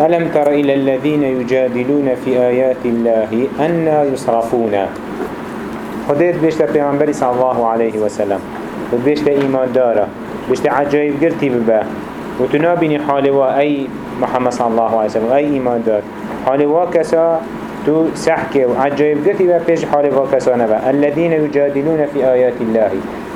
ألم تر إلى الذين يجادلون في آيات الله أن يصرفون؟ خديت بيشتا پیغمبر صلى الله عليه وسلم. وبيشتا إيمان دارا بيشتا عجائب قرتي ببا وتنابني حالوا أي محمد صلى الله عليه وسلم. أي إيمان دار. حالوا كسا تو سحكي. وعجائب قرتي ببا بيش حالوا كسا نبا الذين يجادلون في آيات الله.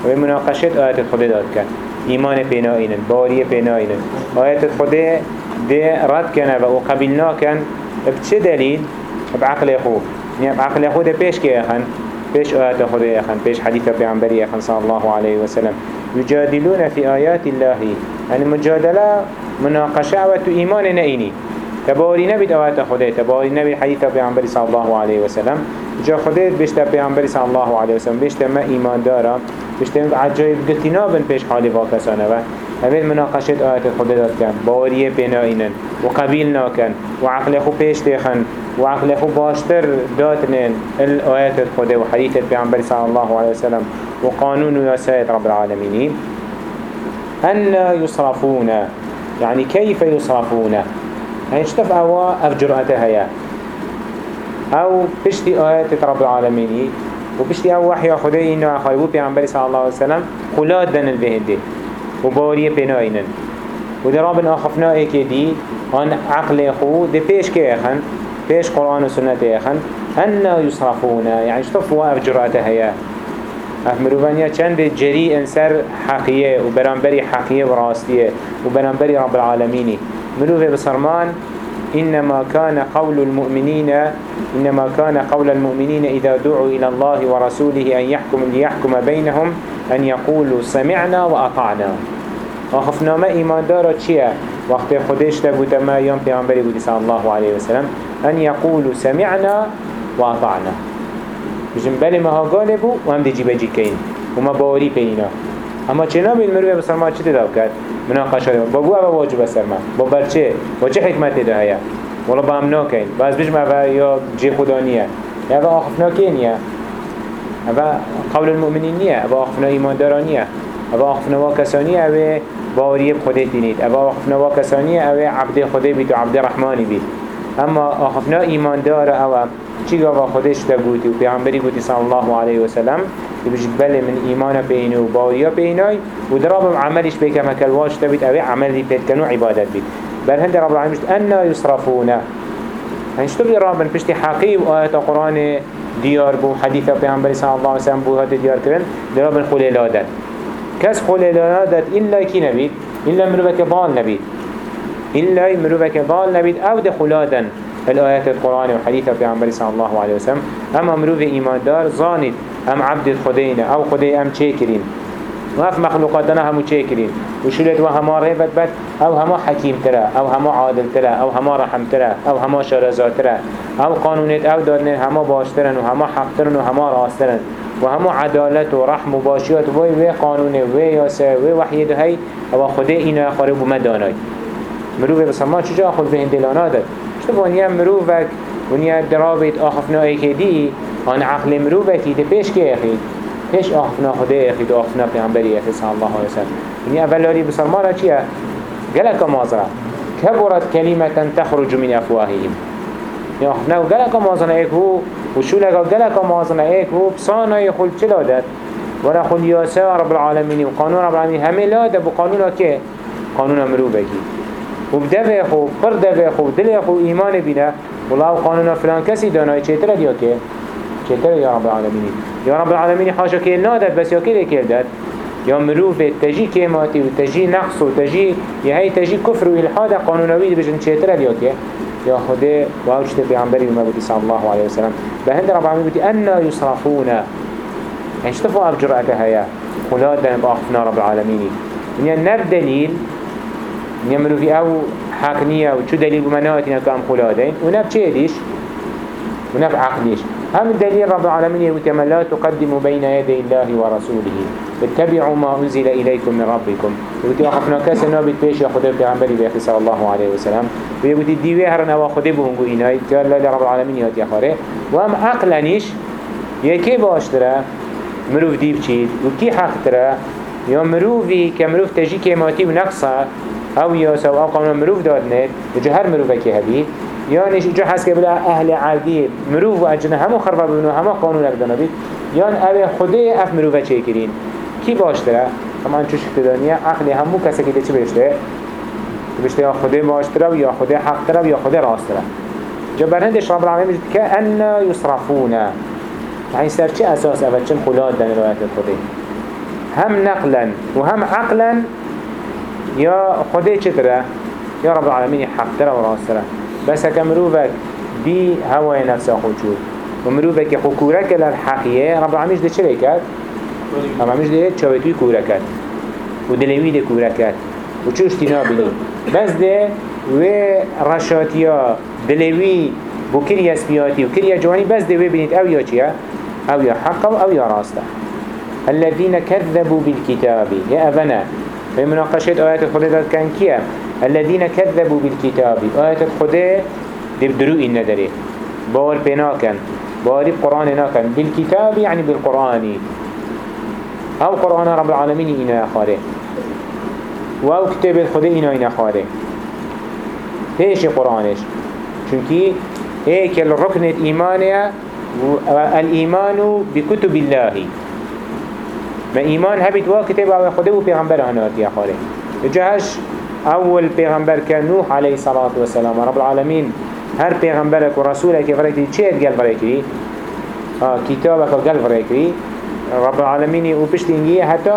ومناقشة آيات الخديدات كان. إيمان بينائنا. بارية بينائنا. آيات الخديد دي رد كان وقبلنا كان بچه دليل؟ بعقل خو يعني بعقل خو ده پیش كي آخن؟ پیش آيات خدا آخن پیش حديث پیغمبري آخن صلى الله عليه وسلم. يجادلون في آيات الله. يعني مجادلة مناقشة و تو إيمان نئيني تباري نبي آيات خدا تباري نبي حديث پیغمبري صلى الله عليه وسلم. جا خدا بيشتا پیغمبري صلى الله عليه وسلم بيشتا ما إيمان دارا بيشتا عجائب قلتنا بن پیش حالي واكسانه همین مناقشت آیت خدا داد کن باوریه بناینن و قبیل ناکن. و عقل خو پیش دیخن. و عقل خو باشتر داتنن. الآیت خدا و حدیث پیغمبر صلی الله علیه وسلم و قانون و یاسایت رب العالمین أن يصرفون يعني كيف يصرفون اشتف أوا أفجرأتها يا أو بشتي آيات رب العالمين وبشتي أو وحي خدي إنه أخيبو بيعنبري صلى الله عليه وسلم خلاد دن البهنده و باریه پناینن و در آبن آخفنا ایکی دی آن عقل خو دی پیش که اخن پیش قرآن و سنت اخن أنا يصرفون يعني اشتفوا اف جرأته هيا اف مروفانيا چند جريء انسر حقية و برانبري حقية و راستية و برانبري رب العالمين مروفي بصرمان إنما كان قول المؤمنين إنما كان قول المؤمنين إذا دعوا إلى الله ورسوله أن يحكم ليحكم بينهم أن يقولوا سمعنا وأطعنا. آخفنامه ایمان داره چیه؟ وقت خودش تبوت ما يوم پیامبری بودی صلی الله علیه وسلم ان یقولوا سمعنا و اطعنا بجن بله ما ها بو و هم دی جیبه جی کین. و ما باوری پینا اما چنا بین مروی بسرما چی تداب کرد؟ مناقشه دیم بابو أو واجب سرما. با برچه با چه حکمت ده هیا ولا با هم ناکین. باز بجم أو یا جی خدا نیه. یا أو آخفنا که نیه أو قول المؤمنین نیه. أو آخفنا ایمان دارانیه أو آخفنا کسانی أو باوری خودت اما آخفنا و کسانی اوه عبد خوده بید و عبد رحمانی بید اما آخفنا ایمان دار اوه. چی گاوا خودش تا گوتی و پیغمبری گوتی صلی الله علیه و سلم. بجد بله من ایمان بینو و باوریا بینای و دراب عملش بکم هکل واش تبید اوه عملی پید کنو عبادت بید بل هند رب العالمين أنا يصرفون هنش تبدي رابن بشتي حقيب آيات القرآن ديار بو حديث پیغمبر صلى الله عليه وسلم بو هات ديار كرن درابن خليلادت كس خلالنا داد إلا كي نبيد إلا مروفك ضال نبيد إلا مروفك ضال نبيد أو دخلادا. الآيات القرآن وحديثة في عمبر صلى الله عليه وسلم. أما مروف إيمان دار ظاند أم عبد خدينا. أو خدي أم شاكرين وف مخلوقاتنا همو شاكرين وشلت وهما ريبت بد أو هما حكيم ترى. أو هما عادل ترى. أو هما رحم ترى. أو هما شرزات ترى. أو قانونات أو دارنين هما باشترن. وهما حق ترن. وهما راسترن. و همو عدالت و رحم و باشیات وی وی قانون وی یاسه وی وحی ده هی أو خود اینا خارب و مدانای. مروف بسما چجا خود به هندلانا داد چطور وانیا مروفک ونیا درابط آخفنا ایک دی آن عقل مروفکی ده پیش که اخید. پیش آخفنا خدا اخید و آخفنا پیغمبری اخید صلی الله علیه وسلم ونیا اولالی بسما را چیه؟ گلک مازرا. كبرت كلمة تخرج من أفواههم نه گله که مازن ایک هو و شو لگا گله که مازن ایک هو بسانای خل چلا داد ولا خل یاسه رب العالمین و قانون رب العالمین همه لا ده بقانون که؟ قانون امرو بگی. و بدوه خو پر دوه دل خو ایمان بینه. والله قانون فلان کسی دانای چطور دیا که؟ چطور یا رب العالمین؟ یا رب العالمین حاشا که نادد بس یا که که داد یا مروف تجی کیماتی و تجی نقص و تجی یه هی تجی کفر و الحاد قانونوی بجن چطور دیا که؟ يا خده واوجت بيعنبري وما بودي صلى الله عليه وسلم؟ بهند رب العالمين أنا يصرفون. يعني اشتفوا أبجرأتها يا خلاد دائم بأخفنا رب العالمين. يعني نب دليل. يمرو في أو حاكنية وشو دليل بمناتنا كام خلادين ونب چه ديش؟ ونب عقليش هم الدليل رب العالمين يقول لا تقدموا بين يدي الله ورسوله. اتبعوا ما أنزل إليكم من ربكم. يقول أخفنا كاس نابت بيش يا خده بيعنبري بيخي صلى الله عليه وسلم. ويقول الديوه هرنا وخده بهنگو إناي. قال لا رب العالمين يهات يخاره وهم عقلانيش يكي باشتره مروف ديب چيد وكي حق تره يا مروفي كمروف تجي كيماتي ونقصة. أو ياسا أو قانون مروف داد نت جا هر مروفة که هبید یعنی جا حس بلا أهل عادی مروف و أجنه همو خرفه ببینو همو قانون بدن بید یان اوه خوده أف مروفة چه کرین کی باشتره؟ طبعا چوش اقتدانیه عقل همو کسی که چه بشته؟ بشته یا خوده باشتره یا خوده حق تره یا خوده راستره جا برهندش رب العالمين که أنا يصرفون يعني سر چه أساس اول چه خلاد دن روایت خوده هم نقلا و هم عقلا یا خوده چه تره؟ یا رب العالمين حق تره و راستره بس هكا مروفك بي هواي نفسه خوشود ومروفك حكورك للحقية رب العالمين ده چه كات؟ رب العالمين ده چاوتوي كورا كات ودلوي ده كورا كات وچوش تنا بني بس ده و رشاتيا دلوي بو كريا سبياتي وكريا جواني بس ده ببنيت أو يا چيا أو يا حقا أو يا راستا الذين كذبوا بالكتاب. يا أبنا في مناقشة آيات الخلدات كان كيا. الذين كذبوا بالكتاب. آيات الخدا دبدرو إن داري باور بناكن. باوري بقرآن ناكن. بالكتاب يعني بالقرآن. أو قرآن رب العالمين إنا خاره وأو كتاب الخدا إنا إنا خاره ليش قرآنش. چونكي هيك الركن الإيمانية الإيمان بكتب الله. ما إيمان هبت وكتب أو خده وبيغمبر هناتي خاره جهش اول پیغمبر که نوح علیه الصلاة والسلام رب العالمین هر پیغمبرک و رسولک که فرقی چه گل فرقی کتابک گل فرقی رب العالمین و پشت اینگیه حتی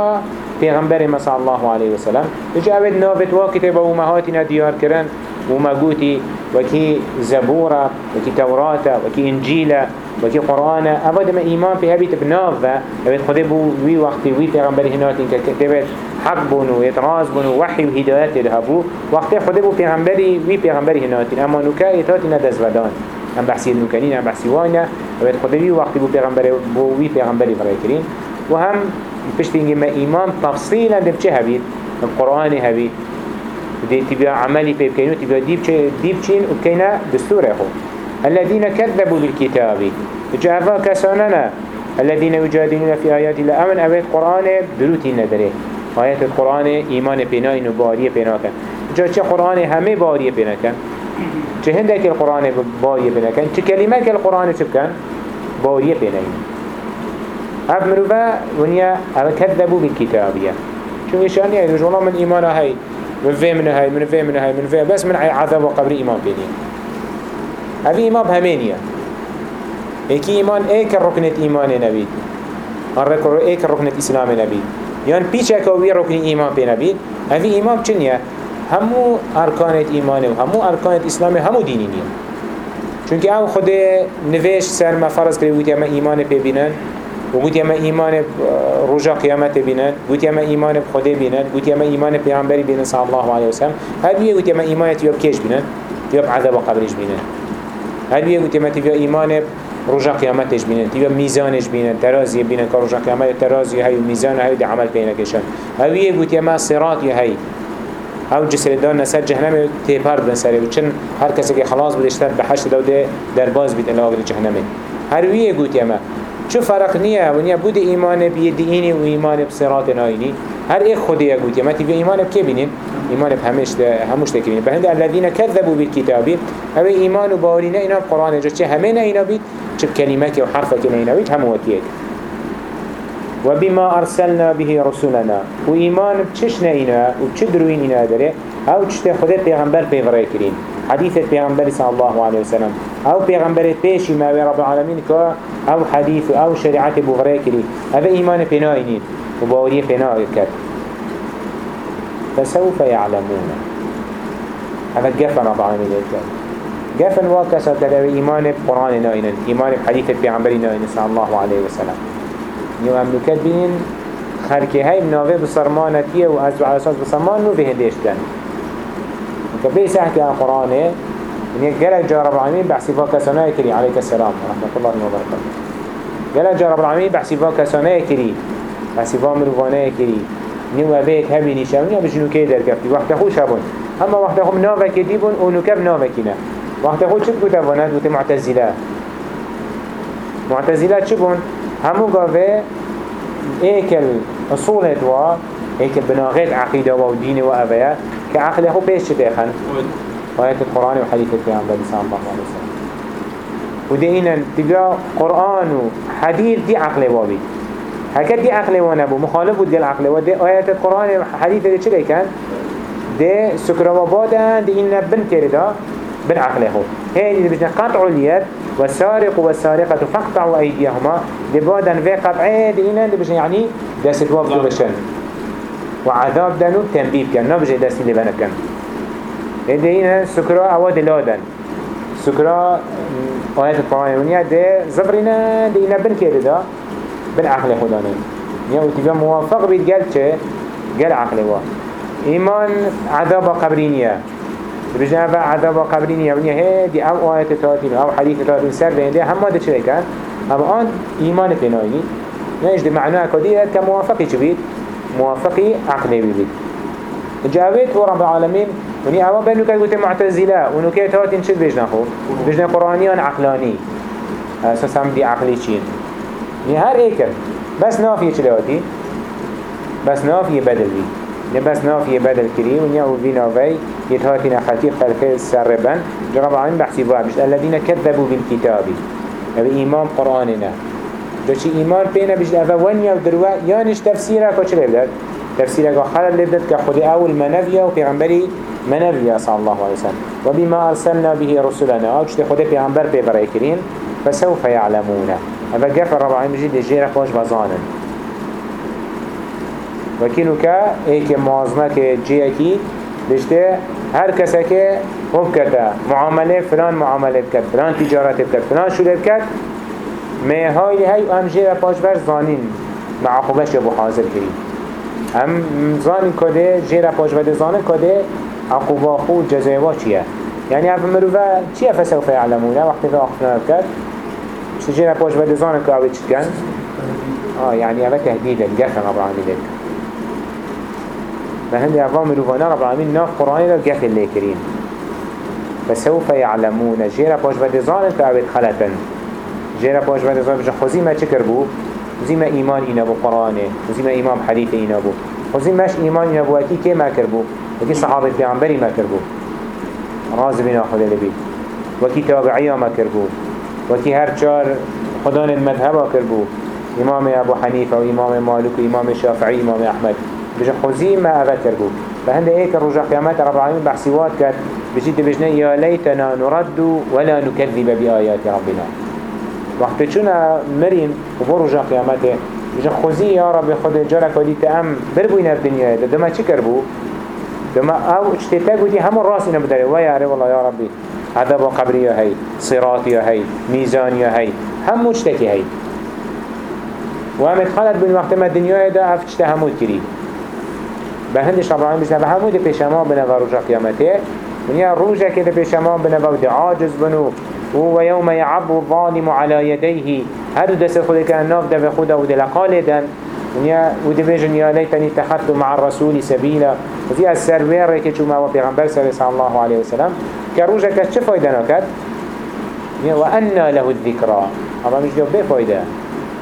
پیغمبر مسا الله علیه وسلم. إجا اوید نابت وا کتاب و مهاتینا دیار کرن و وكي زبورة وكي توراة وكي إنجيلة وكي قرآن. أبدا ما إيمان في هبيت بنافة أبدا خده بو وي وقت وي پیغمبر هناتين كتبت حق بون ويتراز بون وحي وهدايات لهبو وقت خده بو پیغمبري وي پیغمبر هناتين أما نوكا إتاتنا دزودان هم بحثي النوكانين هم بحثي وأنا أبدا خده وي وقت بو پیغمبر بو وي پیغمبري فريكرين وهم بشتينجي ما إيمان تفصيلا دبچه هبيت؟ القرآن هبيت. دي تبقى عملي في بكينو تبقى ديب ديب چين وبكينا دستور خو الذين كذبوا بالكتاب. جاء كساننا. الذين يجادلون في آيات الله. أمن أبيت قرآن دروتي ندره آيات القرآن إيمان بنا إنه بارية بنا كان جاء چه قرآن همه بارية بنا كان چه هندك القرآن بارية بنا كان چه كلمة القرآن چه كان بارية بنا هف مروفا ونيا كذبوا بالكتابية شو إشاني يقول من إيمان هاي من في من هاي من في من هاي من في بس من عذاب وقبر إيمان بيني هذه إيمان بهمينية إيكي إيمان إيك الركن إيمان نبي الركن إيك الركن إسلام نبي يعني بيشك أو ركن إيمان بنبي هذه إيمان بچنيا همو أركان إيمان وهمو أركان إسلام همو دينينية چونك او خود نویش سر ما فرض کرده بود یا ما ایمان پی بینن و گوت یما ایمان رجا قیامت بینن گوت یما ایمان خدا بینن گوت یما ایمان پیامبری بینن صلی الله علیه وسلم. هر بیه گوت یما ایمان تیاب کش بینن؟ تیاب عذاب قبرش بینن. هر بیه یما تیاب ایمان رجا قیامتش بینن تیاب میزانش بینن ترازی بینن که رجا قیامت ترازی های میزان های عمل بینه کشن. هر بیه گوت یما صراط های او جسر دان نسر جهنم تیپر بن سره و چن هر کسی که خلاص بدشتر به حشت دوده در باز بید الاغر جهنمه هر ویه گوت یما چو فرق نیه و نیا بود ایمان بی دینی و ایمان بصراط ناینی هر ایک خودی یگوتی ما تیوی ایمان بکی بینین ایمان بهمش هموش تکبینین بهند الذين كذبوا بالكتاب هوا ایمان و باوری نه اینا قرآن جا چه همه نه اینا بید چه کلمه و حرفه که نه اینا بید همو وکیه و بما أرسلنا به رسولنا و ایمان بچش نه اینا و چه دروین اینا داره؟ أو چه خود پیغمبر پیغره کرین حديث پیغمبر صلى الله عليه وسلم. أو پیغمبر پیشی ما رب العالمين که أو حديث أو شريعت بغرة کری. أو ایمان پناینید و باوری پناه کرد. فسوف يعلمون هذا قفن رب العالمين کرد قفن واكسا كده إيمان بقرآن نائنا إيمان بحديث پیغمبر نائنا صلى الله عليه وسلم. يو أملكت بين خركي هاي مناوه بصرمانتيه و أزو على أساس بصرمان نو بهندشتن كبير سحكي عن قرآنه من يقلق جا رب العالمين بحسفا كسانه كري عليك السلام ورحمة الله وبركاته قلق جا رب العالمين بحسفا كسانه كري بحسفا مروفانه كري نيو أبيت هبي نشاون يا بجنو كي در كفتي وقت خوش هبون أما وقت خو منافع كديبون ونكب نافع كنا وقت خو شد كتا بنات وت معتزلة. معتزلة شبون همو قاوه ايكل أصول هدوا ايكل بناغيت عقيدة ودين وأبيات كعقل هو بيش داخل آيات القرآن وحديث البيغمبر صلى الله عليه وسلم ودينا تبقى قرآن وحديث دي عقل وابي هكذا دي عقل ونبو مخالف ودي العقل ودي آيات القرآن وحديث دي چلي كان دي سكرة وبادا دي إنا بن كردا بن عقله هي اللي بجنا قطع اليد والسارق والسارقة فقطعوا أيديهما دي بادا في قطعه دي إنا دي بجنا يعني دست وابدو بشن وعذاب دانو تنبيب كان. نبجي دست اللي بنا كان. دي إنا سكرة أواد لادن. سكرة آيات القرآن ونيا دي زبرنا دي إنا بن كردا بن عقل خدانا يعني وتبقى موافق بيت قال چه؟ قال عقل واه إيمان عذاب قبرينيا بجنا با عذاب قبرينيا ونيا هي دي أو آيات تاتين أو حديث تاتين سر بين دي. هم ده چه كان أما آن إيمان بنايني. نيش دي معناه كدية كموافقي چبيت موافقي عقلي بيت؟ جاويت ورب العالمين. وني أما بينو كي قلت معتزلة. ونو كي تاتين شد بجنا خو؟ بجنا قرآنيان عقلاني. أساسا دي عقلي چين. ني هر ايكر بس نافية چلواتي بس نافية بدل بي نه بس نافیه بدل کری و نیا و وینا وی یتهاتی نخطی خلقه سربن جرب عین بحثی بوا بشت الذين كذبوا بالكتاب. أو ایمان قرآننا. جو چی ایمان پینا بشت اوه ونیا و دروا یانش تفسیره که چه لبدد؟ تفسيره که خلال لبدد که خود أول منویا و پیغمبری منویا صلى الله عليه وسلم. وبما أرسلنا به رسولنا أو جت خود پیغمبر ببرای کرین فسوف يعلمون. اوه گفر رب العالمین بجید جیر خوش بزانن و کینو که ای که مازنه که جی اکی بشته هر کس که خوب کرده. معامله فلان معامله کرد فلان تجارت کرد فلان شده کرد. میهای های امجه و پاشبر زانین. معاقبش شو حاضر کرید هم زان کده جیر پاشبر زان کده عقوبا خود جزایوا چیه؟ یعنی اف مروفه چیه فسوفه علمونه وقتی به آخفنا کرد چه جیر پاشبر زان که اوی چید کن آه یعنی اوه تهدیده گفتن ابراهیمی دید. فهند أفهم مروفانا رب العالمين ناف قرآن را قف اللي كرين فسوف يعلمون. جيرا باش بدزان فأبد خلطن جيرا باش بدزان بجا خوزي ما چكر بو خوزي ما إيمان إنا بو قرآنه خوزي ما إيمان حديث إنا بو خوزي ماش إيمان إنا بو أكي كي ما كربو وكي صحابة بيعنبري ما كربو راز بنا خدا لبي وكي تابعيا ما كربو وكي هر چار خدان المذهب كربو إمام أبو حنيفة وإمام مالك وإمام الشافعي وإمام أحمد بجا خوزي ما أغتر بو فهند إيك الرجع قيامات رب العالمين بحسيوات كات بجيت بجنا يا ليتنا نرد ولا نكذب بآيات ربنا. وقت چونا مرين وبو رجع قيامته بجا خوزي يا رب خود جارك ودي تأم بربوين الدنيا. ده دما چي كربو دما أو اجتتا قدي همون راسنا بداري ويا رب والله يا ربي عذاب قبري يا هي صراط يا هي ميزان يا هي هم مجتكي هي. وهم اتخلت بين وقت ما الدنيا ده افتشتا همود كريم. به هندش رب العالمين بسنا به همو ده پیشما بنا و روژا قیامته ونیا روژا که ده پیشما بنا و ده عاجز بنو. و يوم يعب الظالم على يديه هادو دست خود که ناف ده خود و ده لقال دن. ونیا و ده بيجن يا ليتني اتخذت مع الرسول سبيلا وفي السروير که چوما و پیغمبر صلى الله عليه وسلم. که روژا که چه فایده نکد و أنا له الذكرى اما مش ده بفایده.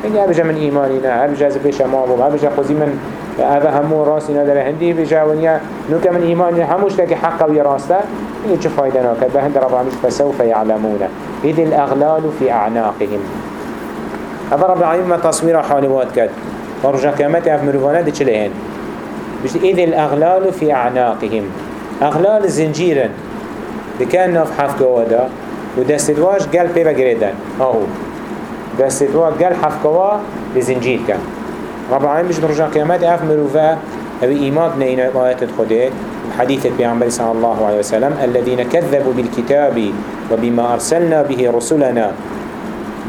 يعني هبجا من إيماننا هبجا زبش مابو هبجا خزي من هذا همو راسي ندر هندي بجا ونيا نوكا من إيماننا هموش لك حقا ويراستا إيه چه فايدة ناكد بهند رب العالمين فسوف يعلمون إذ الأغلال في أعناقهم. هذا رب العالمين ما تصوير حالوات كد ورجع كامت أف مروفانا دي چلهن بجد إذ الأغلال في أعناقهم. أغلال زنجيرا دي كان ناف حفظ ودا ودستدواش قلب بيبا قريدان أهو. دستوا قال حفكوا لزنجير كان رب العالمين مش برجع قيامات اف مروفا أو ايمان نينا آيات الخده حديث البيعنبري صلى الله عليه وسلم الذين كذبوا بالكتاب وبما أرسلنا به رسلنا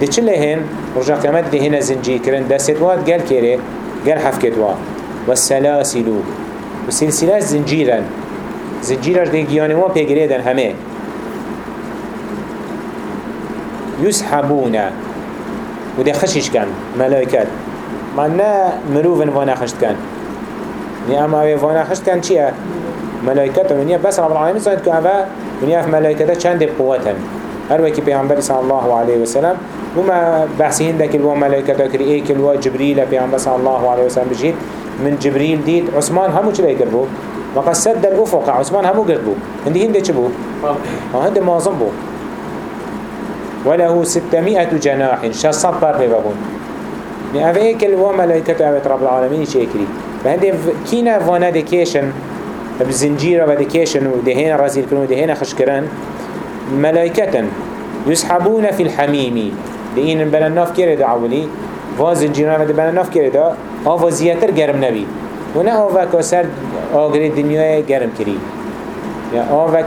دي چلهن رجع قيامات دي هنا زنجير كرن دستوات قال كيري قال حفكتوا والسلاسل وسلسلات زنجيرا زنجيرا دي جيانوا بيقريدن همه. يسحبون وده خشش كان ملائكات ما نا مروفن وأنا خشت كان ني اما اوه وأنا خشت كان چيه ملائكات ونيا بس رب العالمين صاحب كو اوه ونيا في ملائكات چند قوتن هر وكي پیغمبر صلى الله عليه وسلم وما بحثين دك الوا ملائكات كري ايك الوا جبريل پیغمبر صلى الله عليه وسلم بجيت من جبريل ديت عثمان همو چلا يكربو وقد سد الأفق عثمان همو قرد بو. هندي هندي چه بو؟ هندي مازم بو. وله ستمائة جناح شصد بار بيبغون يعني أفا إيك الوملائكة أبت رب العالمين شكري فهندي كينا فانا ديكيشن بزنجيرة وديكيشن ودهين رازيل كرون ودهين خشكران ملائكة يسحبون في الحميم لإن بلا ناف كيري دعولي واز الجيران ودي بلا ناف كيري دا آفا زياتر گرم نبي ونا آفا كسر آگري دنيا گرم كري يعني آفا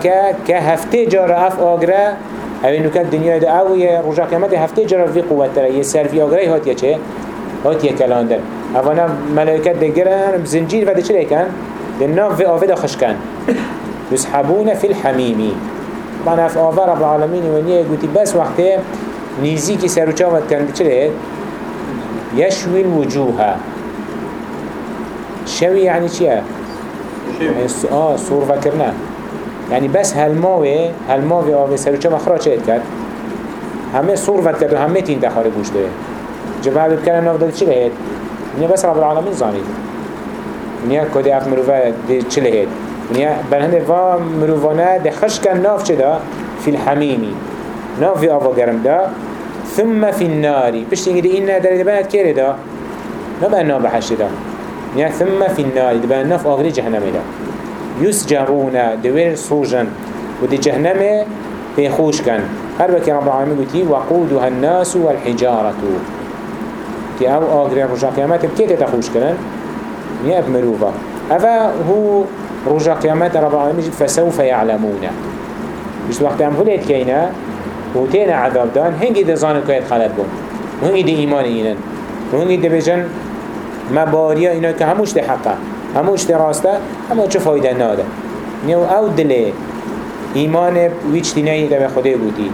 كهفته جار اف آگره اوه نوكت دنيا دا أو يه رجع قيامت هفته جار في قوة ترى يسر في آگره هات چه؟ هات كلاندن اوه ملائكت ده گرن بزنجير وده چه لكن؟ ده ناف في آفه دا خشكن يسحبون في الحميمي طبعا اف آفه رب العالمين ونيه قوتي بس وقته نيزي كي سر وچاوت كان چه لهت؟ يشوي الوجوه شوي يعني چيه؟ يعني آه صور فكرنا يعني بس هالماوي هالماوي آوه سروچه مخراج چه کرد؟ همه صور فكر همه تين دخاره بوشته جواب بكنا ناف داد چه لهت؟ نیا بس رب العالمين زانید نیا کدی اف مروفه دی چه لهت؟ نیا بلهنده و مروفانه دی خش کن ناف چه دا؟ في الحميمي ناف في آفا گرم دا. ثم في النار اینگه دی این نه داری بند کره دا؟ نبا ناف بحشت دا. يعني ثم في النار دبا نف آغري جهنم دا. يسجرون دوير صوجا ودي جهنم بيخوش كان هر بكي رب العالمين قلتي وقودها الناس والحجارة. که او آگری روز قیامت بکی تا خوش کرن یه اب مروفا او هو روز قیامت رب العالمین جد فسوف یعلمونه بشت وقتی هم هلیت که اینا و تین عذاب دان هنگی ده زانن که خلط بون و هنگی ده ایمان اینن و هنگی ده بجن مباریا اینا که هموش ده حقه هموش ده راسته اما چه فایده ناده نیو او دلی ایمان ویچ دینایی ده به خوده بودی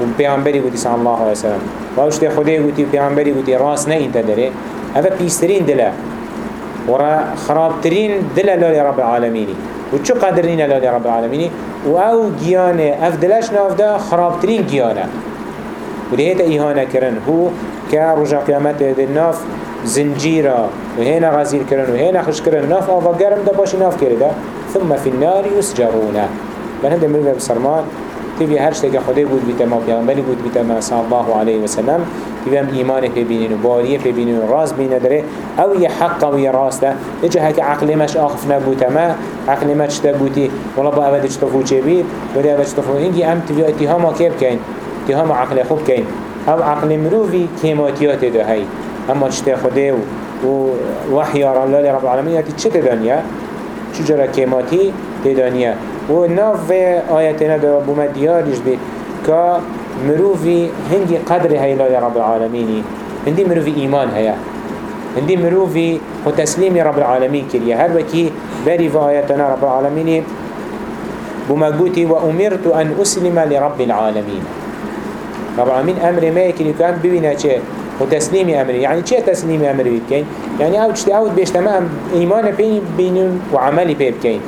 و پیامبری بودی صلی الله علیه وسلم. و اوش ده خوده بودی و پیامبری بودی راست نه این داره. اوه پیسترین دله و خرابترین دله لالی رب العالمینی. و چه قدرین لالی رب العالمینی؟ و أو گیانه اف دلش ناف ده خرابترین گیانه. و ده هیتا ایهانه کرن. هو که رجا قیامت ده ناف زنجيرا وهنا غزير كرن وهنا خش كرن ناف آفا قرم دا باشي ناف كرده ثم في النار يسجرون من هنده مروه بسرمان تبي هر شتك خده بود بيتا ما پیغمبری بود بيتا ما صلى الله عليه وسلم تبي هم إيمانه ببينين وباريه ببينين وراز بينا داره أو يحق أو يراسته إجا هكا عقل مش آخف نبوتا ما عقل مش تبوتي والله با أبدا تشتفو چه بيت وده أبدا تشتفو هنگي هم تبي اتهاما كيب كين اتهاما عقل خوب كين أو عقل مروفي كيماتيات ده هاي اما چته خوده و وحی الله رب العالمین یاتی چه تدانیه؟ چجورا کماتی تدانیه و ناف آیتنا دا بومد دیاریش بید که مروفی هنگی قدر هیلال رب العالمینی هندی مروفی ایمان هیا هندی مروفی و تسلیم رب العالمین کریه هر وکی بری و آیتنا رب العالمینی بمجوتي وأمرت أن أسلم لرب العالمين. رب العالمين أمر ما يكن يكون ببنا شيء. وتسليم أمري. يعني چه تسليم أمري بكين؟ يعني أو تشتي أو بيش تمام إيمان بين بينون وعملي بين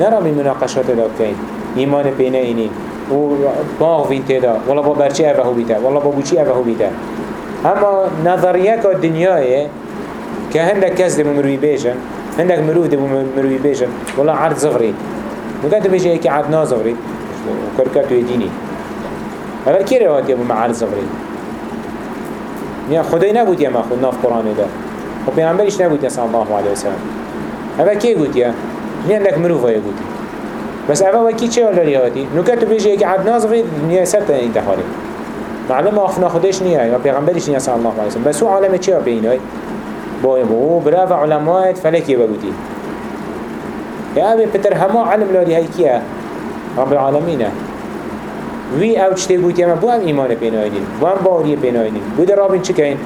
بكين نرى بين چه بكين نرى بين مناقشات دا بكين إيمان بين إنين وباغ فين تدا ولا بابرچه أفهو بيتا ولا بابوچي أفهو بيتا أما نظريك الدنيا كهندك كذب مروي بيجن عندك مرود مروي بيجن ولا عرض زغري وقت بيجي هيك عرض نازغري وكركاتو يديني هذا كي رواتي أبو معارض زغري نیا خدای نبود یا ما ناف قرآن ده و پیامبرش نبود یا صلی الله علیه وسلم کی گوت یا نیا لک مروفه گوت بس اوه وکی چه ولی هاتی نکته بیجه که عد نازغی نیا سرت انتحاری معلوم آخفنا خودش نیا یا پیغمبرش نیا صلی الله علیه وسلم بس أو عالم چه بینای با أو برا و علمات فلکی بگوتی یا ابی پتر همه علم لاری های کیه رب العالمینه وی أو چته گوتی اما بو هم ایمان پینایدین بو هم باوری پینایدین بو در رابین چی کن؟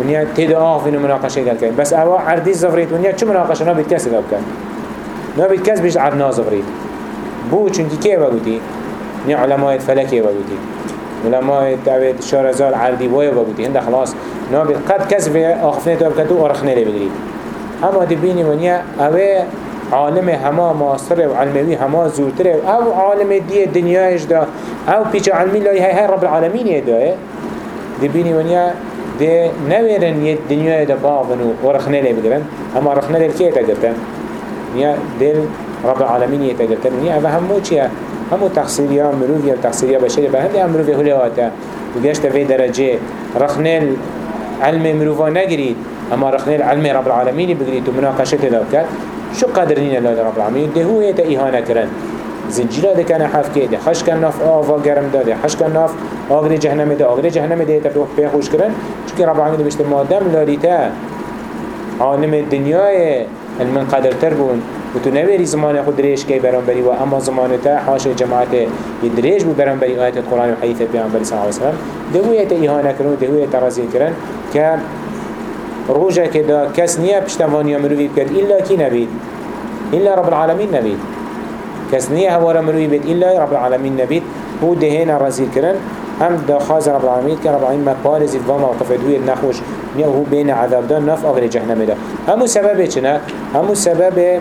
ونیا تید آخوین و مناقشه گل کن بس اوا عردی زفرید ونیا چه مناقشه نابید کسی گل کن؟ نابید کس بیش عرنا زفرید بو چونکی که بگوتی؟ نیا علماء فلکی بگوتی علماء دعوت شارزال عردی بوی بگوتی هنده خلاص. نابید قد کس به آخفنه تو بکتو ارخنه لی بگرید. اما دی بینی ونیا اوه عالم هما ماستر و علموی هما زورتر أو عالم دی دنیایش دا. أو پیچ علمی لای های های رب العالمین داه دی بینی ونیا دی نویرن یه دنیای دا باغن و رخنه لی بگرن. اما رخنه لی که تا گرتن نیا دل رب العالمین يتقل كرن نیا اوه همو چیه همو تقصيريا مروفيا تقصيريا بشري بهندي هم مروفي هلواتا وگشت في درجه. رخنل علم مروفا نگرید اما رخنل علم رب العالمين بگرید و لو کرد. شو قدرين الله رب العالمين ده هو يتا إهانة كرن زنجيرا ده كان حف كده حش كان ناف آفا گرم داده. حش كان ناف آغري جهنم ده. آغري جهنم ده. يتا بيخوش كرن چونك رب العالمين بشت مادم لاريتا عالم الدنيا المن قدر تربون و تو نویری زمان خود دریش که برانبری و اما زمان تا حاش جماعت دریش بو برانبری آیت قرآن و حدیث پیامبری صلی الله علیه وسلم. دهویت ایهانه کرن دهویت رازی کرن که روجه که دا کس نیه پشتوانی مروی بکرد إلا کی نبید؟ إلا رب العالمين نبید. کس نیه هوارا مروی بید إلا رب العالمين نبید. هو دهینا رازی کرن. هم دا خاز رب العالمين كان رب العالمين ما بارز الضما وقفدوية نخوش نيه هو بين عذاب دان نف أغري جهنم دا همو سبب چنا همو سبب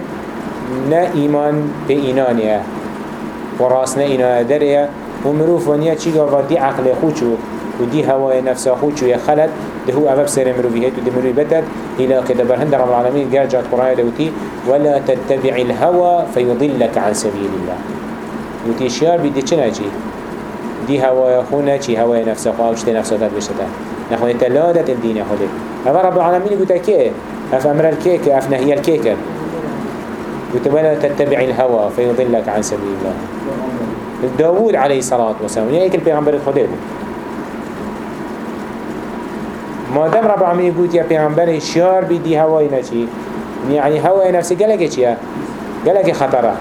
نه ایمان به اینانیه و راست نه اینا دریه. و مروف ونیا چی گاوا دی عقل خوچو و دی هوای نفس خوچو یا خلط ده هو أباب سر مروفيهت ودي مروفي بتت إلى كده برهند رب العالمين قال جات قرآن دوتي ولا تتبع الهوى فيضلك عن سبيل الله. وتي شيار بدي چنا چي دي هواي خونا چي هواي نفس خواه وشتي نفسه تد بشتا نحن تلادت الدين يا خلق هذا رب العالمين قلت كيه أف أمر الكيك أف نهي الكيك قلت ولا تتبع الهوى فيضلك عن سبيل الله. داود عليه الصلاة والسلام يعني كل بيغمبر الخدير ما دام رب العالمين يقول يا بيغمبر شيار بيدي هواي نشي يعني هواي نفسي قالك چيا قالك خطره.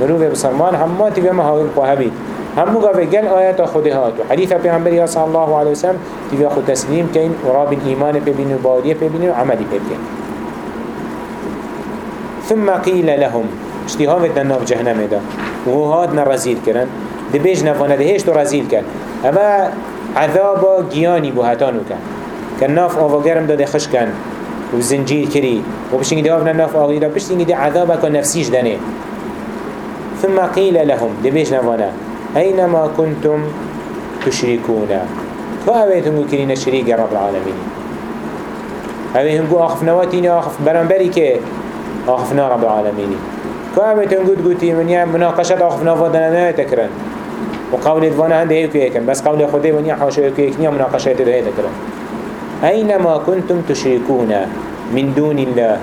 مروف بسلمان هم تبي ما هاوي بقوهبي هم قاوه قال آيات خده هاتو حديث پیغمبر صلى الله عليه وسلم تبي خود تسليم كين وراب الإيمان ببين البادية ببين وعملي ببين ثم قيل لهم. اشتهاوت ناف جهنم دا وهو هاد نرزيل كرن دبيج نفانه دهيش تو رزيل كن اما عذابا جياني بو هاتانو كن كان ناف آفا گرم داده خش كن و زنجير كري و بشتنگي دي آفنا ناف آغي دا. بشتنگي دي عذابا كان نفسيش دانه ثم قيل لهم. دبيج نفانه أينما كنتم تشركون؟ فأويتم كرين شريك رب العالمين. أويهم قو أخف نواتيني أخف برنبري كي أخفنا رب العالمين. كأويتم قد قوتي من يام مناقشة أخفنا فضنا لا تكرن. وقول الفانا هنده هيكو يكن بس قول خده من يحوش هيكو يكن مناقشة هيكو تكرن. أينما كنتم تشركون من دون الله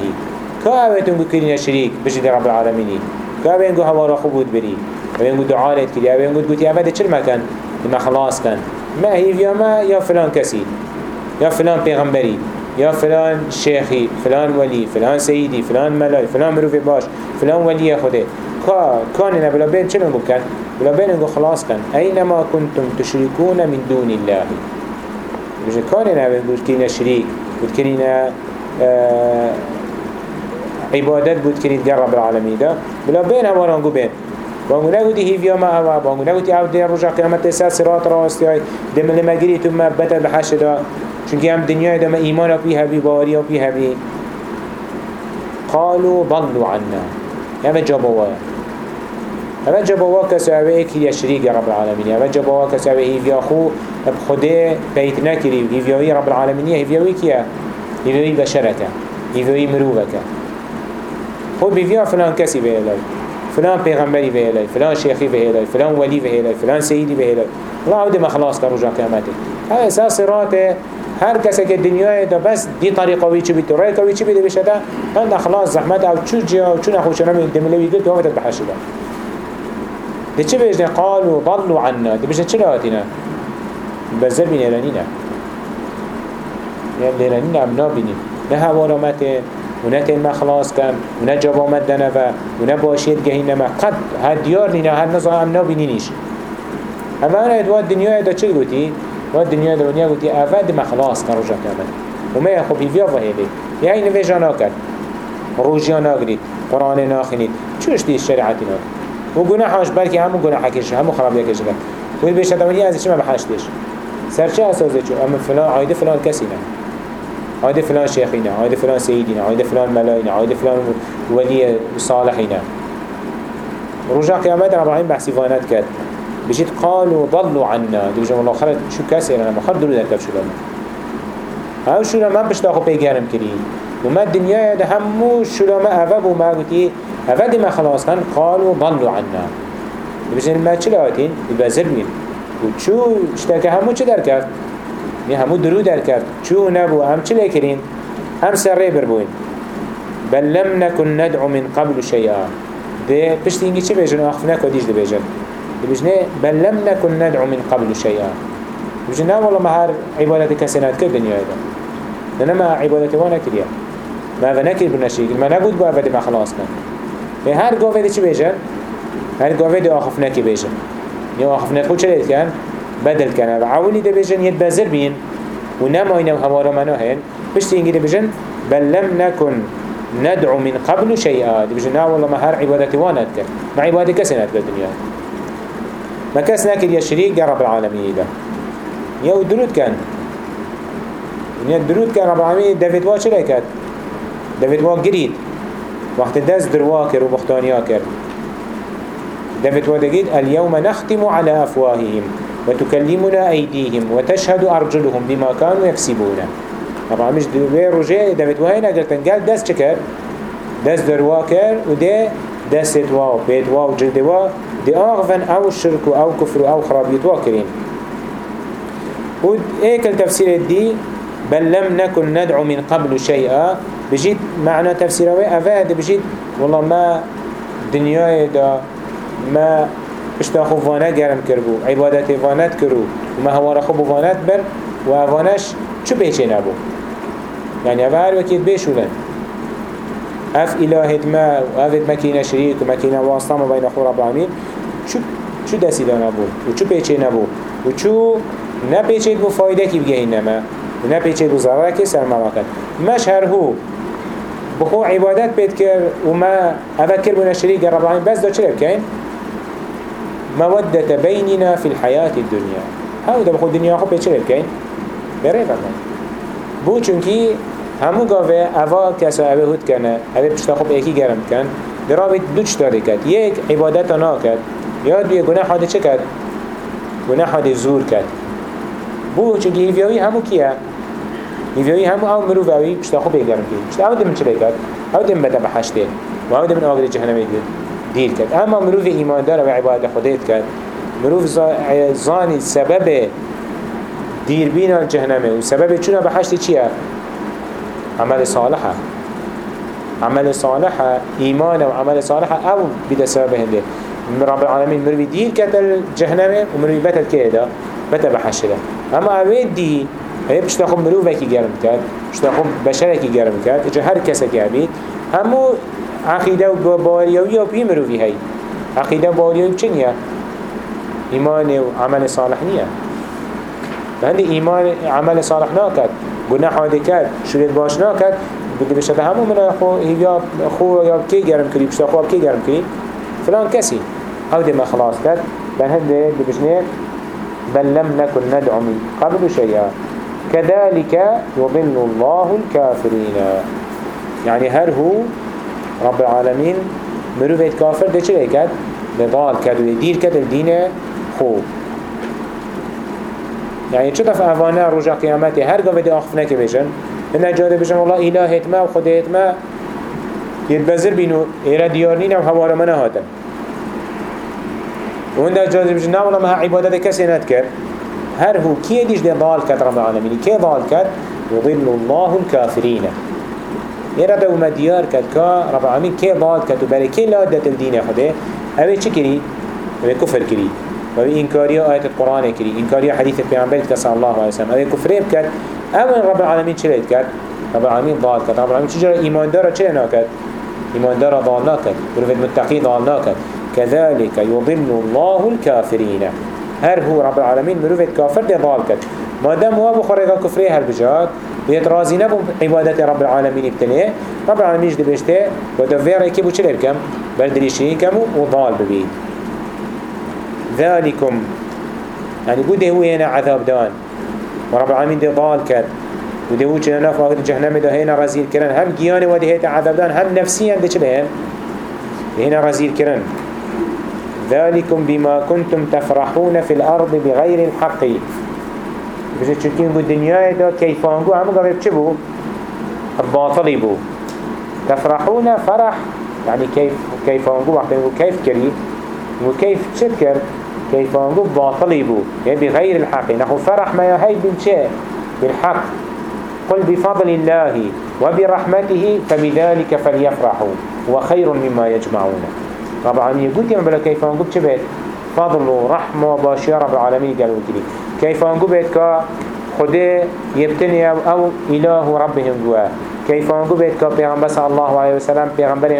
كأويتم كرين شريك بجد رب العالمين. كأويتم قد هوا رخبوت بري. اوين قد دعاء لت كده اوين قد قد يا بعد چل مكان ما خلاص كان. ما هي يا ما يا فلان كسي يا فلان پیغمبري يا فلان شيخي فلان ولي فلان سيدي فلان ملاي فلان مروف باش فلان ولي خده كا كان بلا بين چلو بكن بلا بين خلاص كان اينما كنتم تشركون من دون الله. بجي كان أنا بقول كينا شريك كينا آه عبادت بود كريد رب العالمين ده بلا بين هواران قو بين بانگو نگوتی هیویا ما هوا بانگو نگوتی أو دی رجا قیامت سر سرات راستی های دم لمگیری تو ما بتر بحش دا چونکه هم دنیای دم ایمان اپی هبی باوری اپی هبی قالوا ضلوا عنا. همه جابوا همه جابوا کسو اوه ایک هی شریک رب العالمین همه جابوا کسو اوه هیویا خو بخده بیت نکری. هیویای رب العالمین هیویای کیا هیویای بشرکه هیویای مروبکه خود بیویا فلان کسی به فلان پیغمبری به هلای فلان شیخی به هلای فلان ولی به هلای فلان سیدی به هلای الله عوده ما خلاص کر رجا قیامته ها أساس صراط هر کسی که دنیای دا بس دی طریقه وی چی بیت رای کوی چی بیده بشه دا هند خلاص زحمت أو چو جا چون اخو چنم دملوی گل تو وقت بحشده ده چه بيجنا قالوا ضلوا عنا. ده بيجنا چلا هاتنا بزر بين إيرانينا يعني إيرانينا عم نابينين نها ورمته ونتين ما خلاص كان ونجب آمد دنفا ونباشيت جهين ما قد هديار لنا هر نظام هم نابينينيش اما أنا ادوات دنيا دا چل گوتي واد دنيا دا ونيا گوتي افاد ما خلاص رجع كامل وما يخو بيفيا وهيلي يعني نفجا ناكد روجيا ناقريد قرآن ناخنيد چوش دي الشريعتي ناك وگناحاش بلكي همو گناحا كش همو خراب يكش بل ويل بيشتا دونيا ازي شما بحشتش سرچه اساسه چو؟ اما فلان عايده فلان نه. هايدا فلان شيخينا هايدا فلان سيدنا هايدا فلان ملاينا هايدا فلان ولي صالحينا رجع قيامات رب العالمين بحثي فانات كات بجيت قالوا ضلوا عنا. دي بجم الله خلت شو كاسر أنا ما خد له ذلك شو لما هاو شو لما بش تاخو بيجارم كري وما الدنيا ده همو شو لما أفاب وما قلتي أفاد ما خلاص كان قالوا ضلوا عنا. بجن ما چلاتين بين وشو اشتاك همو چه در ني همو درو در کرد شو نبو هم چه لكرين؟ هم سر ريبر بوين بل لم نكن ندعو من قبل شيئا ده پشت اینگی چه بیجن آخفنا کدیش ده بیجن ده بیجنه بل لم نكن ندعو من قبل بیجن نه والله ما هر عبادت کسی ند کرد دنیا ده ده نما عبادت وأنا کریا ما اوه نکر بنشیگ ما نگود با اوه ما خلاص کن به هر گاوه ده چه بیجن هر گاوه ده آخفنا که بیجن یا آخفنا خود چه لید کن بدل کنه و عولی ده بیجن ید بزر بین و نماینه همارا منو هن پشت اینگی ده بل لم نكن ندعو من قبل شيئا. دي بجنا والله ما هر عبادتي وأنا كر ما عبادة كسي نتكر الدنيا ما كس ناكر يا شريك رب العالمين ده يا درود كان. يا درود كان رب العالمين. دافيد وا چرا كات دافيد وا قريد وقت داز درواكر وبختانياكر دافيد وا دقيد اليوم نختم على أفواههم. وتكلمنا أيديهم وتشهد أرجلهم بما كانوا يكسبون. طبعا مش دوی روژه دوید وهای نگرتن گل دست چکر دست دروا کر و ده دست وا و بید وا و جلد وا ده آغفن أو شرک و أو کفر و أو خرابیت وا کرین و ایک التفسیر دی بل لم نكن ندعو من قبل شيئا. بجيت معنى تفسيره أفاد بجيت والله ما دنياي دا ما اشتاخو فانا گرم کربو عبادت فانت کرو. وما هوا رخو فانت بر و اوانش چو بیچه نبو؟ يعني هذا هر وكيد بيشولن اف الهت ما و افت مكينة شريك و مكينة واسطة ما بين اخو رب العالمين شو شو دسي دا نبو و شو بيچه نبو؟ و شو نه بيچه بو فايدة كي بگه انما و نه بيچه بو ضرره كي سر مواكن مش هر هو. بخو عبادت بيت كر وما أفكر بنا شريك رب العالمين بس دا چلي بكين مودة بيننا في الحياة الدنيا. هاو دا بخو الدنيا خو بيچه بكين بريفا من بو چونكي همو گاوه اوا کسا اوه هود کنه اوه پشتا خوب ایکی گرم کن. درابی دو چطاری کد یک عبادت نا کد یا دوی گناه حاده چه کد؟ گناه حاده زور کد بو چونکه هیویاوی همو کیه؟ هیویاوی همو آو مروف اوی پشتا خوب ایگرم کد پشتا آو دم چلی کد؟ آو دم بده بحشته و آو دم آگر جهنمی دیر کد اما مروف ایمان داره و عبادت خودت کد مروف زانی سبب دیر بین الجهنمه و سبب چونه بحشت چیه؟ عمل صالحه. عمل صالحه ایمان و عمل صالحه أو بده سبب هنده. رب العالمین مروی دیر کت الجهنمه و مروی بتت که ده بته بحشره اما اوید دی هی پشتا خوب مروف اکی گرم کرد پشتا خوب بشر اکی گرم کرد اجا هر کس اکی عبید همو عقیده و باریوی و بی مروفی هی. عقیده و باریوی چنیه؟ ایمان و عمل صالح نیه. هندی ایمان عمل صالح ناکد گناه عادی کرد شرید باش ناکد بده بشته همون من خو یا خو یا کی گرم کری بشته خو کی گرم کری فلان کسی. أو دی ما خلاص کرد بل هنده دی بجنه بل لم نكن ندعو من قبل شيئا كذلك يضل الله الكافرين يعني هر هو رب العالمين مروفيت كافر ده چه كد بضال كد ودير كد الدين خوب. يعني چه دفع اوانه رجا قيامته هر قوة دي آخفنه که بجن هنه جاده بجن والله الهت ما و خودت ما يتبزر بينو ايرا ديارنين و هوار منه هاتن وهنده جاده بجن نا والله ما عبادت كسي ندكر هر هو كي ديش دي ضال كد رب العالمين كي ضال كد يضل الله الكافرين ايرا دو مديار كد كا رب العالمين كي ضال كد و كي لادت الدين خده اوه چه كري؟ اوه كفر كري و إنكارية آية القرآن كري إنكارية حديث البيعنبال كسا الله عليه وسلم. هذا كفرية بكت أول رب العالمين چه ليت كت رب العالمين ضال كت رب العالمين چجرى إيمان دارا چه ناكت إيمان دارا ضال ناكت ورفت متقي ضال ناكت كذلك يضل الله الكافرين هر هو رب العالمين مروفت كافر دي ضال كت ما دام هو بخوري ذا كفرية هالبجات ويترازي نبو عبادة رب العالمين ابتليه رب العالمين جدي بيشته ودفير كيبو چلي بكم بل دريشين كمو وضال ببين ذلكم يعني بوده هو هنا عذاب دان. ورب العالمين دي ضال كر وده هو جنانا فاقد جهنم ده هنا رزيل كرن. هم جيانه وده هيتا عذاب دان؟ هم نفسيا ده چلين هنا رزيل كرن. ذلكم بما كنتم تفرحون في الأرض بغير الحق. بجد چونكين بو الدنيا ده كيفانگو هم قبل چه بو؟ الباطل بو تفرحون فرح. يعني كيف كيف أنقو وقت أنقو كيف كري وكيف تشكر كيف أنقو باطلي بو يعني بغير الحق. نحو فرح ما يهي بالشيء بالحق. قل بفضل الله وبرحمته فبذلك فليفرحوا وخير مما يجمعون العالمين يقول كما بلا كيف أنقو بچه فضل ورحمة باشي رب العالمين قالوا كري كيف أنقو بيت كا خده يبتني أو إله ربهم جوا كيف أنقو بيت كا پیغمبر صلى الله عليه وسلم پیغمبر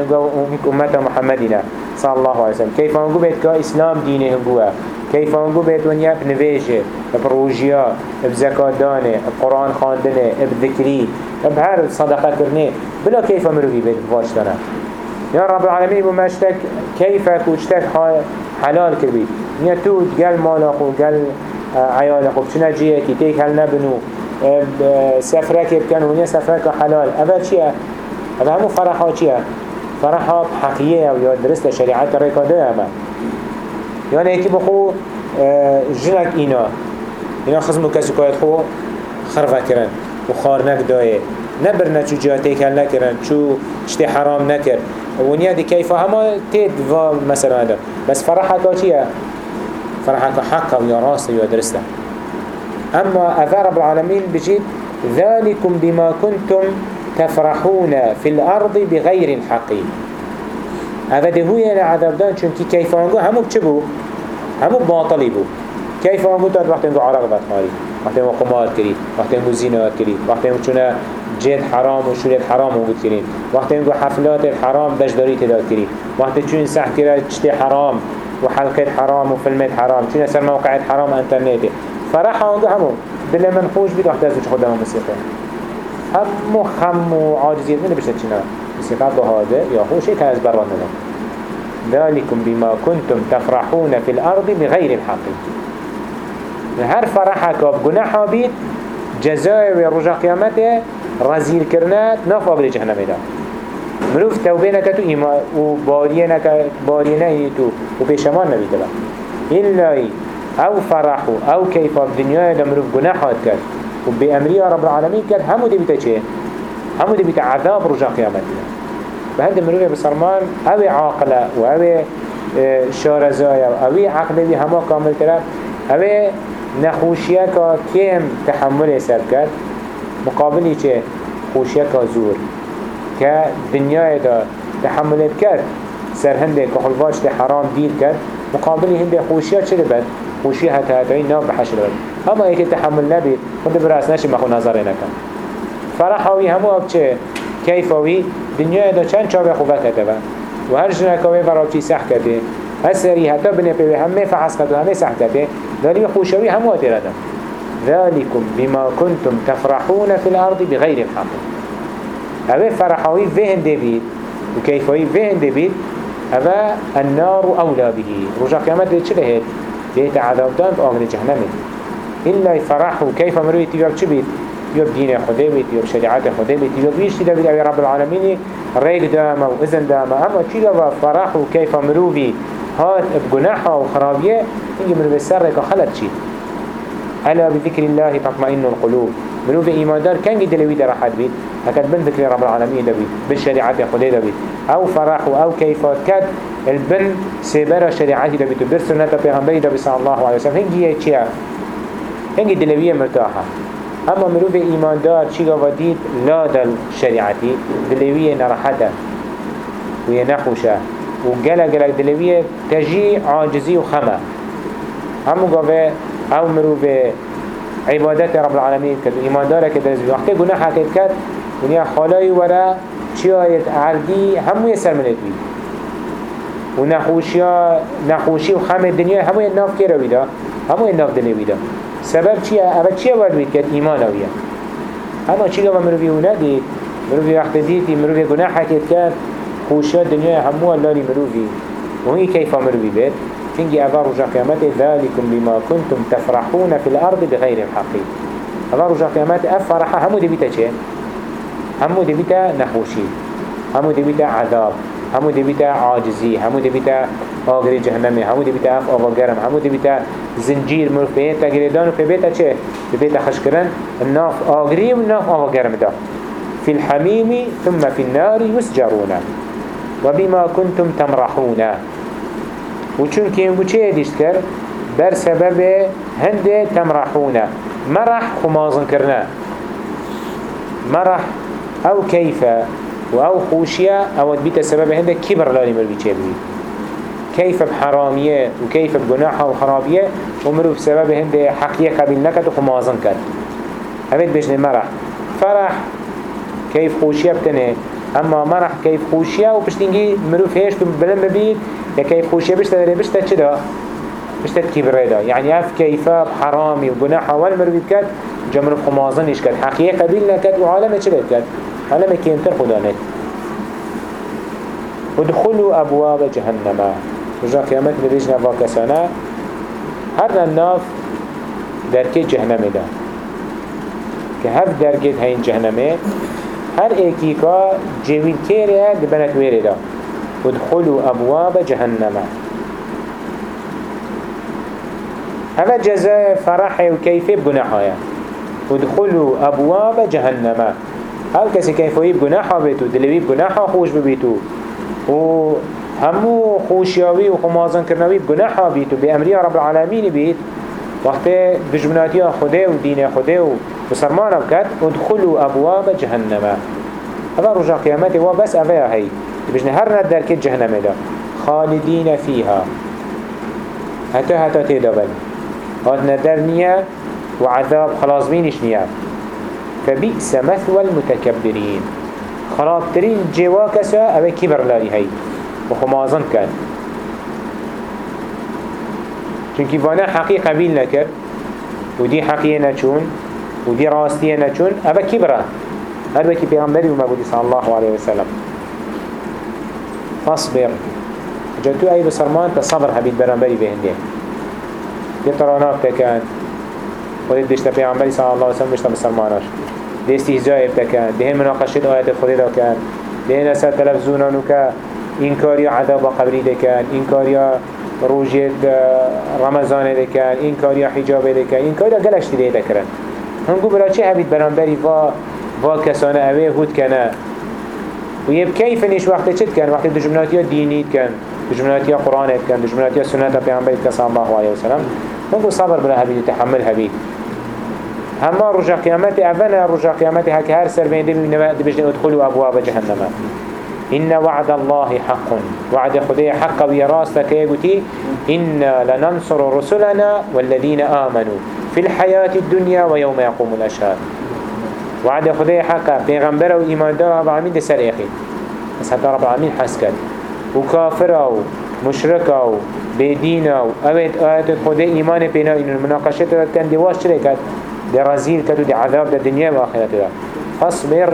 أمة محمدنا صلى الله عليه وسلم. كيف أنقو بيت كا إسلام دينهم جوا كيف أنقو بيت ونيا بنفيجه بروجيا بزكاة دانه بقرآن خاندنه بذكري بهر صدقة كرنه بلا كيف مروي بيت بواشتنا يا رب العالمين بمشتك كيف كوشتك حلال كربي نيا تو قال مالك وقال عيالك وبشنا جيتي تيك هل نبنو سفرك بكن ونيا سفرك حلال أول شيء هذا همو فرحة شيء فرحة حقيقية ويا درست شريعة ريكادة أما يعني هيك بخو جنك إنا إنا خزمو كسو كايت خو خرفة كرن وخارنك دايه نبرنا شو جاتيك هل نكرن شو اشتي حرام نكر ونيا دي كيف هما تيد مثلا بس فرحة كاشية فرحك حقا ويا راس ويا درسته أما أثار رب العالمين بجد ذلكم بما كنتم تفرحون في الأرض بغير الحق هذا يعني عذاب دان چونكي كيف أنقو همو بچبو همو باطلي بو. كيف أنقو تاد وقت أنقو عرق بطماري وقت أنقو قمار كري. وقت أنقو زينات كري. وقت أنقو چونه جد حرام و حرام وجود كرين وقت أنقو حفلات حرام دجداري تداد كري. وقت چون سح كرا چتي حرام. وحلقة حرام وفيلمات حرام. شنو سر موقعات حرام؟ انترنتي فرح عنده همو دل من خوش بيد وقت ازوج خدا موسيقى همو خم وعاجزيت من بشت شنا موسيقى بهذا يا خوش كان از برا ذلكم بما كنتم تفرحون في الأرض بغير الحق. هر فرحك بجناح بيت جزاء ورجع قيامته رزيل كرنات نفاق لجهنم ده مروف توبه نکد و ایمان و باریه نکد باریه نیتو و پیشمان نبید با إلا أو فرح أو كيف الدنيا ده مروف گناحات کرد و به امری رب العالمین کرد همو دی بیتا چه؟ همو رجا قیامت به هند مروف بسرمان أو عاقله و أو شارزايا أو عقل بي هما كامل کرد أو نخوشيه که کم تحمل سر کرد مقابلی چه؟ خوشيه که زور. که دنیای دا تحملت کرد. سر هنده که حلواش ده حرام دیر کرد. مقابلی هنده خوشی ها چه بد؟ خوشی حتی حتی نام بحشر بد. اما ایک تحمل نبید خود براس نشی مخو نظره نکن. فرحاوی همو آب چه؟ کیفاوی؟ دنیای دا چند چاوه خوبه کده بد؟ و هر جنکاوی برای چی سح کده هسری حتی بنی پیوی همه فحص کده همه سح کده داری خوشاوی همو اتراده ذلكم بما كنتم تفرحون في الأرض بغير الحق اوه فرحاوي فين دبيت وكيفاوي فين دبيت اوه النار أولى به. رجع قيامت دي چه لهت؟ ديت عذاب دان بآغن جهنم إلا فرحوا كيف مروي تيوب چه بيت؟ يوب دين خده بيت يوب شريعات خده بيت يوب بيش تدا بيت رب العالمين ريق داما وإذن داما أما چه لوا فرحوا كيف مروي هات بجناحة وخرابية إنجي مروي سرق خلت چه ألا بذكر الله تطمئن القلوب. مروف إيمان دار كان قد لوي راحت بيت. هكذا بن ذكر رب العالمين دبيت. بالشريعة خده دبيت. أو فرح أو كيفات كد البن سيبرا شريعتي دبيت. وبر سنة بيغنبري دبي صلى الله عليه وسلم. هنجي يتشيا هنجي دلوية مرتاحة. أما مروف إيمان دار شيغا وديد لا دل شريعتي دلوية نرحته وهي نخوشة. وقلا قلا دلوية تجي عاجزي وخمة. همو قوة أو مروف عبادت رب العالمين كد إيمان دارة كد رزبي وقتی گناه حکت کد ونیا خالای ورا چیایت عردی همو یسر منت بید. و نخوشیا نخوشی و خم دنیا همو یه ناف که روی دا همو یه ناف دلی دا سبب چیه؟ اول چیه باید بید کد ایمان آویه؟ اما چی گفت؟ مروی و ندید مروی وقت دیدی مروی گناه حکت کد خوشیا دنیا همو لالی مروی. و هی کیفا مروی بید؟ تنجي أفا رجع قيامته ذلكم بما كنتم تفرحون في الأرض بغير الحق أفا رجع قيامته أفرح همو دي بيتا چه؟ همو دي بيتا نخوشي همو دي بيتا عذاب همو بيتا عاجزي همو بيتا آغري جهنمي همو بيتا أف آغا گرم همو دي بيتا زنجير ملف بيتا گريدان في بيتا چه؟ في بيتا خشكرن الناف آغري والناف آغا گرم دا في الحميم ثم في النار يسجرون وبما كنتم تمرحون وچون كين بو چه ديشت كر بر سبب هند تمرحون مرح خمازن كرنا مرح أو كيف أو خوشية أو بيت سبب هند كبر لالي مروي چه بي كيف بحرامية وكيف بجناحة وخرابية ومرو بسبب هند حقية قبيل نكت وخمازن كت همت بجن مرح. فرح كيف خوشية بتنه. اما مرح كيف خوشية وبشتنجي مرو فيش بلن ببيت يا كيف خوشية بشتا داري بشتا چدا بشتا كبره دا يعني اف كيفا حرامي وجناحة والمرو بيت جمر خمازن إيش كت حقيقة قبيل نكت وعالم چدا كت عالم كينتر خدا نت. ودخلوا أبواب جهنم. رجا قيامت نبيجنا فاكسانا هر الناف دركي جهنم ده كهف درجت هين جهنمه هر ایکی که جویل کیره دبنت ویره ده ودخلوا أبواب جهنم. هذا جزاء فرح وكيف بجناحها ودخلوا أبواب جهنم. هل كسي كيف بجناحها بيتو دلوي بجناحها خوش ببيتو و همو خوشياوي وخمازن كرنوي بجناحها بيتو بأمرية رب العالمين بيت وقت دجمناتيا خده ودين خده وسرمان بكت ادخلوا أبواب جهنم. هذا رجع قيامته وبس أفيا هي. بجن هر ندر كت جهنم دا خالدين فيها. حتى حتى تدبل هاد ندر نيا وعذاب خلاص بينش نيا. فبئس مثوى المتكبرين. خراب ترين جوا كسا أبي كبر لاري هاي وخمازن كان. چونکی وأنا حقیقه قبیل نکر و دی حقیه نچون و دی راستیه نچون اوه کبره هر وكي پیغمبری و مبودی صلی الله علیه وسلم فاصبر. جنتو ای بسرمان تصبر حبيب برنبري بهنده يتراناك تكن ولد دشتا پیغمبری صلی الله علیه وسلم دشتا بسرماناش دي استهزاء ابتكن دهن مناقشت آيات خودي دا كان دهن اثر تلفزونانو این کاری عذاب قبری دکن. این کاری روجه رمضان این کاری حجاب این کاری گلش دیده دکرن هنگو برا چه هبید برانبری؟ و و کسانه اوه هود کنه. و یه کیف نیش وقت چید کن؟ وقت دجمناتی ها دینید کن دجمناتی ها قرآن کن دجمناتی ها سنت ها پیانبری کسان الله علیه وسلم هنگو صبر برا هبید تحمل هبید هما رجع قيامت أفنى رجع قيامت هك هر سر بين دم بجن ادخلوا أبواب جهنم. إن وعد الله حق. وعد خدي حق ويراس لك يقولي إنا لننصر رسلنا والذين آمنوا. في الحياة الدنيا ويوم يقوم الأشهاد. وعد خدي حق پیغمبر و ایمان دار رب العالمین دسر اخی بس حتی رب العالمین حس کرد. و کافر و مشرک و بدین و اوید آیت خدي ایمان پینا این المناقشت را کن دیواش چرا کرد؟ دی رزیل کرد و دی عذاب در دنیا و آخرت را. فاصبر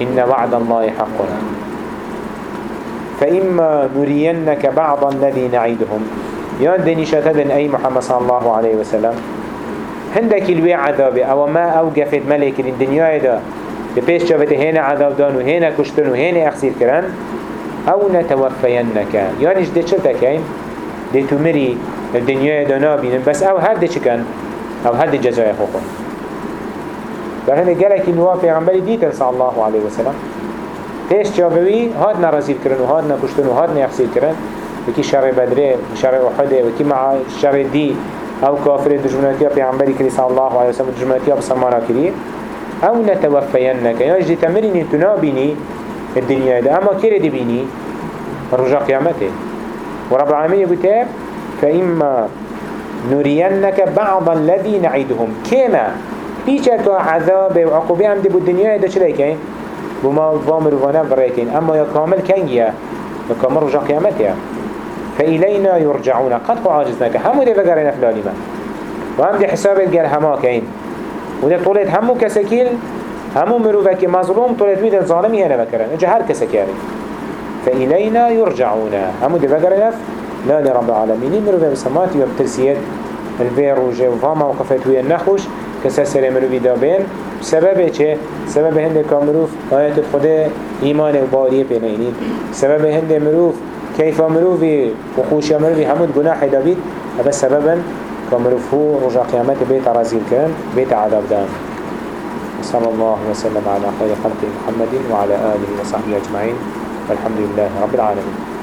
إن وعد الله حق. فإما نرينك بعض الذي نعيدهم يان دنيشة بن أي محمد صلى الله عليه وسلم هندك الوي عذابه أو ما اوقفت ملك الدنيا دا. بيش شافت هنا عذاب دان وهنا كشتن وهنا اخسير كرن أو نتوفينك يعني إيش دي چلتكين دي تمري الدنيا دا نابين بس أو هر دي چكن أو هر دي جزايا خوكم فهنا قالك انوا پیغمبری ديتن صلى الله عليه وسلم پیش جاوی هاد نرازیل کرن و هاد نکشتن و هاد نیخسیل کرن. وکی شر بدره شر احده وکی مع شر دی. أو كافر دجمناتيا پیغمبری کری صلی الله علیه وسلم دجمناتيا بسرمانا کری أو نتوفینك يعني جدي تمريني تنابيني الدنيا ده أما كيري دي بيني؟ رجع قيامته. ورب العالمين يقول فإما نرينك بعض الذي نعيدهم كما بيشك عذاب وعقوبة هم دي بالدنيا ده شريكين بما فامر وأنا بريكين. أما يا كامل كنجيا يا رجع قيامته. فإلينا يرجعون. قد خو عاجزناك همو دي بقرين أفلالي ما وهم دي حساب الجل هما كين وده طولت همو كسكيل همو مروفك مظلوم طولت ويد الظالمي هنا بكرن اجا هر كسكياري فإلينا يرجعون. همو دي بقرين أف. لا لرب العالمين مروفة بسمات وبترسيات البير وجه وفاما وقفت ويا النخوش كساسر مروفي دابين سبب چه؟ سبب هنده كامروف آيات خدا إيمان وباريه بينينين سبب هنده مروف كيف مروفي وخوشي مروفي حمود جناح دابيد هذا سببا كمروف هو رجع قيامته بيت رازيل كان بيت عذاب دان صلى الله وسلم على خير خلق محمد وعلى آله وصحبه أجمعين. والحمد لله رب العالمين.